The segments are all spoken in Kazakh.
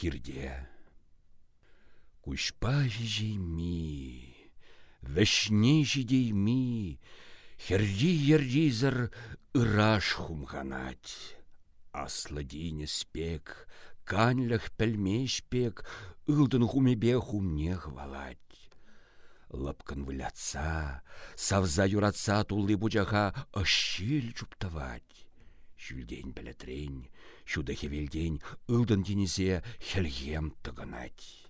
хирде. Кушпа ми, вешне ми, херди ердизір ыраш хумганать. Аслы спек, канлях пек, ылдын хумебе хумне хвалать. Лапкан вылятса, савза юратса тулли бучаха ащил чуптавать. Шүлден білітрен, шуды хевелден ылдын денезе хелгем тыгынать.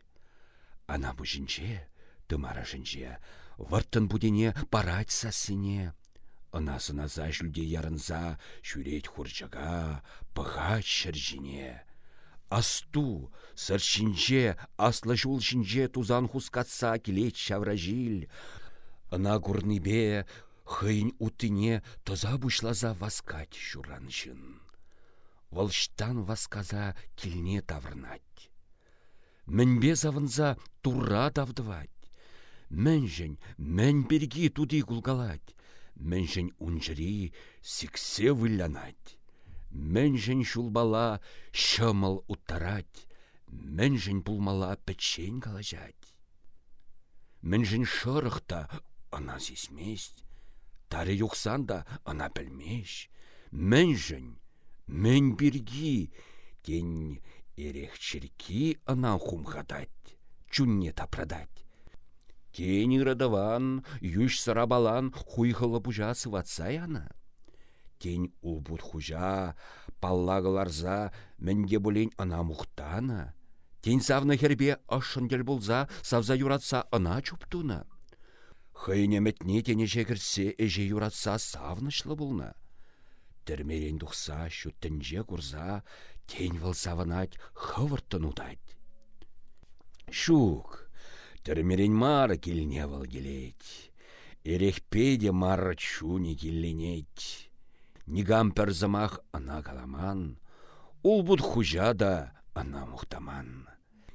Ана бұжынче, тымара жынче, варттын будене парать сасыне. Анасына за жүлде ярынса, шүрет хурчага, пыға шыржине. Асту, сыршинче, аслы жулшинче тузан хускатса келет шавражил. Ына гурныбе, хыйн утыне тоза бушлаза васкать шураншын. Волштан васказа килне таврнать. Мінбе завынза тура давдывать. Мэнжін, мэн берги туди гулгалать. Мэнжін унжыри сиксе вылянать. Мэнжін шулбала шымыл уттарать, Мэнжін пулмала печень калажать. Мэнжін шырықта ана сесмест, Тары юқсанда ана пілмеш. Мэнжін, мэн бірги, тен ерекчерки ана хумхадать, чунне тапрадать. Тень радаван, юш сарабалан хуйхылы пужасы ватсай ана. Тень улбут хужа, паллагыларза, мінге бұлен ана мұқтана. Тень савна хербе ашындел болза, савза юратса ана чуптуна. Хыйнеметне тене жегірсе эже юратса савнышлы болна. Термерен дұқса, шүттінже курза, тень вылсавынать хывырттын удать. Шук, термерен мары келіне выл келет. Эрехпеде мары чуне келленет нигам замах ана каламан, ул бұд хужада ана мухтаман.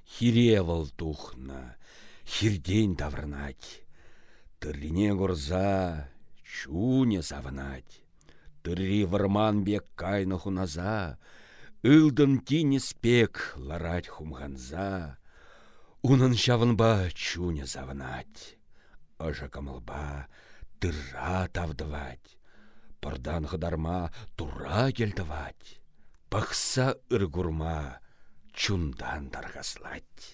Хиревал тухна, хирден таврнать, тырлине горза, чуне завнать. Тырри варман бек кайны хуназа, ылдын тине спек ларать хумганза, унын шавынба чуне завнать. Ажа камылба тырра тавдывать. Пырдан хыдарма тура келдівать. Пықса ыргурма чундан даргаслать.